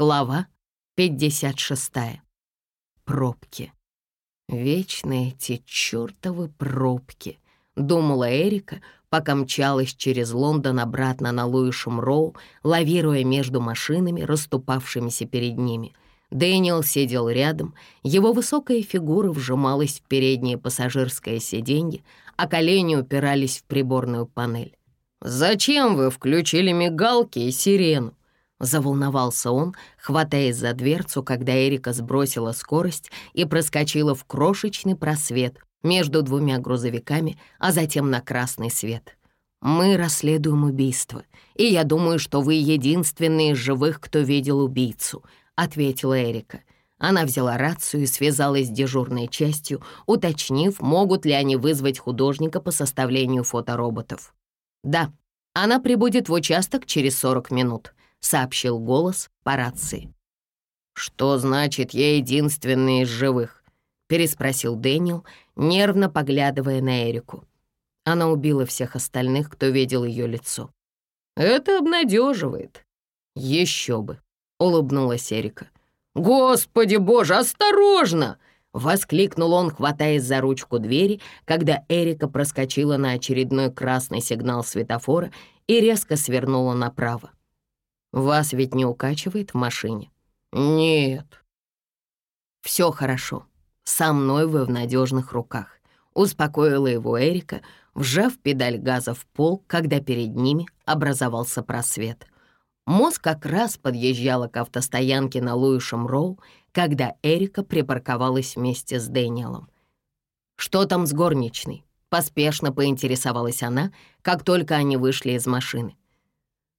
Глава 56. Пробки. Вечные эти чертовы пробки, думала Эрика, пока мчалась через Лондон обратно на Луишем Роу, лавируя между машинами, расступавшимися перед ними. Дэниел сидел рядом, его высокая фигура вжималась в переднее пассажирское сиденье, а колени упирались в приборную панель. «Зачем вы включили мигалки и сирену?» Заволновался он, хватаясь за дверцу, когда Эрика сбросила скорость и проскочила в крошечный просвет между двумя грузовиками, а затем на красный свет. «Мы расследуем убийство, и я думаю, что вы единственные из живых, кто видел убийцу», — ответила Эрика. Она взяла рацию и связалась с дежурной частью, уточнив, могут ли они вызвать художника по составлению фотороботов. «Да, она прибудет в участок через 40 минут», — сообщил голос по рации. «Что значит я единственный из живых?» — переспросил Дэниел, нервно поглядывая на Эрику. Она убила всех остальных, кто видел ее лицо. «Это обнадеживает». «Еще бы», — улыбнулась Эрика. «Господи боже, осторожно!» — воскликнул он, хватаясь за ручку двери, когда Эрика проскочила на очередной красный сигнал светофора и резко свернула направо. Вас ведь не укачивает в машине? Нет. Все хорошо. Со мной вы в надежных руках. Успокоила его Эрика, вжав педаль газа в пол, когда перед ними образовался просвет. Мост как раз подъезжала к автостоянке на Луишем Роу, когда Эрика припарковалась вместе с Дэниелом. «Что там с горничной?» — поспешно поинтересовалась она, как только они вышли из машины.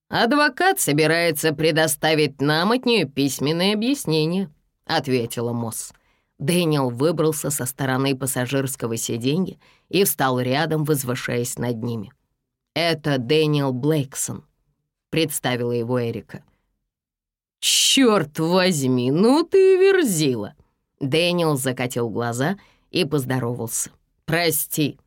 «Адвокат собирается предоставить нам от нее письменное объяснение», — ответила Мосс. Дэниел выбрался со стороны пассажирского сиденья и встал рядом, возвышаясь над ними. «Это Дэниел Блейксон», — представила его Эрика. «Черт возьми, ну ты верзила!» Дэниел закатил глаза и поздоровался. «Прости,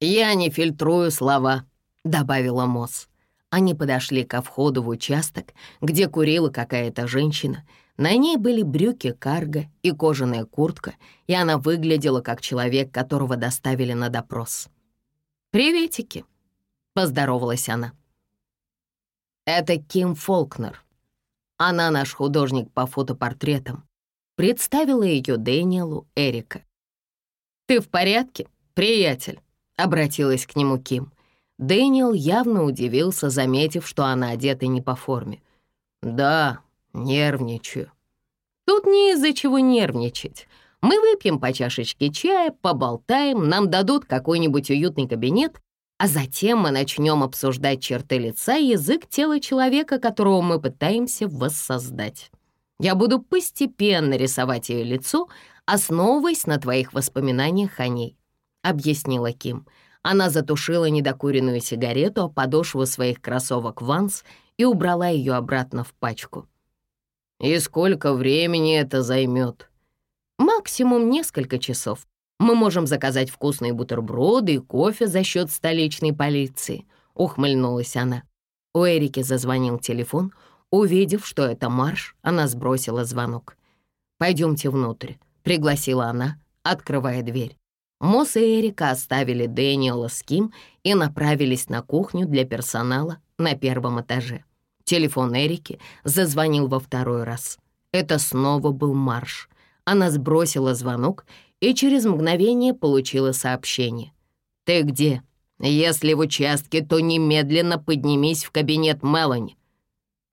я не фильтрую слова», — добавила Мосс. Они подошли ко входу в участок, где курила какая-то женщина. На ней были брюки карго и кожаная куртка, и она выглядела как человек, которого доставили на допрос. «Приветики», — поздоровалась она. «Это Ким Фолкнер. Она наш художник по фотопортретам». Представила ее Дэниелу Эрика. «Ты в порядке, приятель?» — обратилась к нему Ким. Дэниел явно удивился, заметив, что она одета не по форме. «Да, нервничаю». «Тут не из-за чего нервничать. Мы выпьем по чашечке чая, поболтаем, нам дадут какой-нибудь уютный кабинет, а затем мы начнем обсуждать черты лица и язык тела человека, которого мы пытаемся воссоздать. Я буду постепенно рисовать ее лицо, основываясь на твоих воспоминаниях о ней», — объяснила Ким. Она затушила недокуренную сигарету о подошву своих кроссовок «Ванс» и убрала ее обратно в пачку. «И сколько времени это займет?» «Максимум несколько часов. Мы можем заказать вкусные бутерброды и кофе за счет столичной полиции», — ухмыльнулась она. У Эрики зазвонил телефон. Увидев, что это марш, она сбросила звонок. «Пойдемте внутрь», — пригласила она, открывая дверь. Мосс и Эрика оставили Дэниела с Ким и направились на кухню для персонала на первом этаже. Телефон Эрики зазвонил во второй раз. Это снова был Марш. Она сбросила звонок и через мгновение получила сообщение. «Ты где? Если в участке, то немедленно поднимись в кабинет Мелани».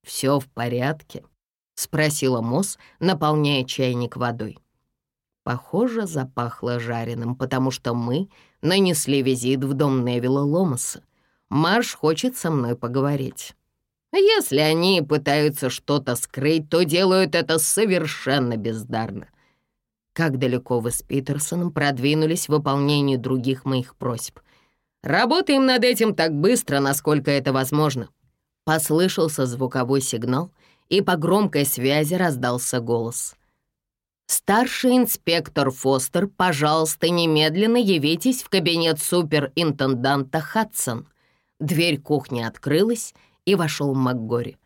«Все в порядке?» — спросила Мосс, наполняя чайник водой. Похоже, запахло жареным, потому что мы нанесли визит в дом Невилла Ломаса. Марш хочет со мной поговорить. Если они пытаются что-то скрыть, то делают это совершенно бездарно. Как далеко вы с Питерсоном продвинулись в выполнении других моих просьб? Работаем над этим так быстро, насколько это возможно. Послышался звуковой сигнал, и по громкой связи раздался голос. «Старший инспектор Фостер, пожалуйста, немедленно явитесь в кабинет суперинтенданта Хадсон». Дверь кухни открылась, и вошел МакГори.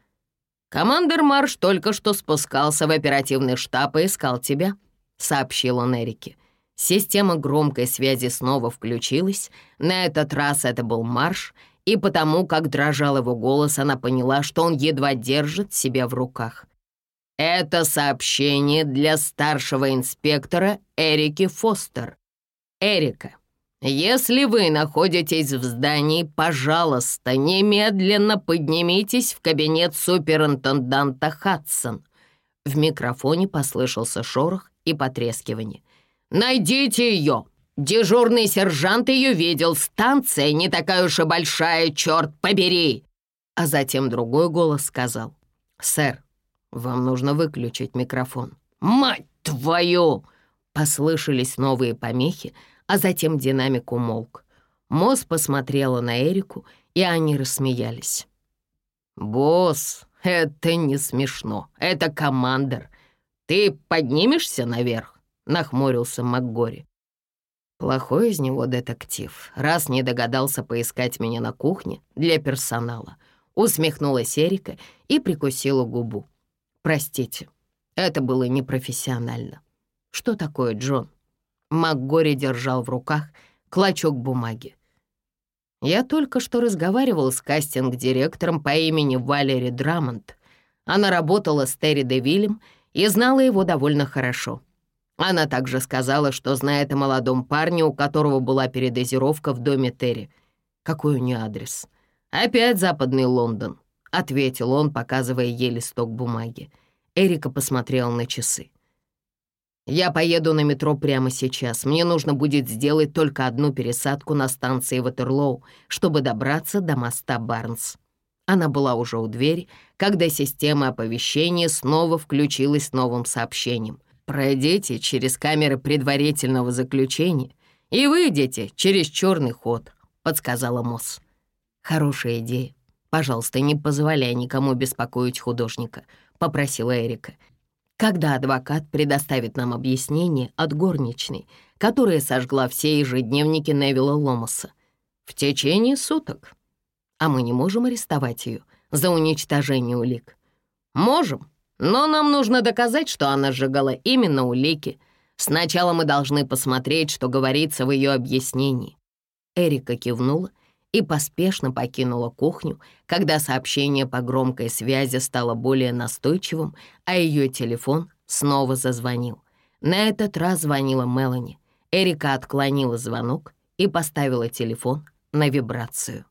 «Командор Марш только что спускался в оперативный штаб и искал тебя», — сообщил он Эрике. Система громкой связи снова включилась. На этот раз это был Марш, и потому, как дрожал его голос, она поняла, что он едва держит себя в руках. «Это сообщение для старшего инспектора Эрики Фостер. Эрика, если вы находитесь в здании, пожалуйста, немедленно поднимитесь в кабинет суперинтенданта Хадсон». В микрофоне послышался шорох и потрескивание. «Найдите ее! Дежурный сержант ее видел. Станция не такая уж и большая, черт побери!» А затем другой голос сказал. «Сэр, вам нужно выключить микрофон». «Мать твою!» Послышались новые помехи, а затем динамик умолк. Мосс посмотрела на Эрику, и они рассмеялись. «Босс, это не смешно. Это командор. Ты поднимешься наверх?» — нахмурился МакГори. «Плохой из него детектив, раз не догадался поискать меня на кухне для персонала», — усмехнулась Эрика и прикусила губу. «Простите, это было непрофессионально». «Что такое, Джон?» МакГори держал в руках клочок бумаги. Я только что разговаривал с кастинг-директором по имени Валери Драмонт. Она работала с Терри Девилем и знала его довольно хорошо. Она также сказала, что знает о молодом парне, у которого была передозировка в доме Терри. Какой у нее адрес? «Опять западный Лондон», — ответил он, показывая ей листок бумаги. Эрика посмотрела на часы. Я поеду на метро прямо сейчас. Мне нужно будет сделать только одну пересадку на станции Ватерлоу, чтобы добраться до моста Барнс. Она была уже у двери, когда система оповещения снова включилась новым сообщением. «Пройдите через камеры предварительного заключения и выйдете через черный ход», — подсказала Мосс. «Хорошая идея. Пожалуйста, не позволяй никому беспокоить художника», — попросила Эрика когда адвокат предоставит нам объяснение от горничной, которая сожгла все ежедневники Невилла Ломаса. В течение суток. А мы не можем арестовать ее за уничтожение улик. Можем, но нам нужно доказать, что она сжигала именно улики. Сначала мы должны посмотреть, что говорится в ее объяснении. Эрика кивнула и поспешно покинула кухню, когда сообщение по громкой связи стало более настойчивым, а ее телефон снова зазвонил. На этот раз звонила Мелани. Эрика отклонила звонок и поставила телефон на вибрацию.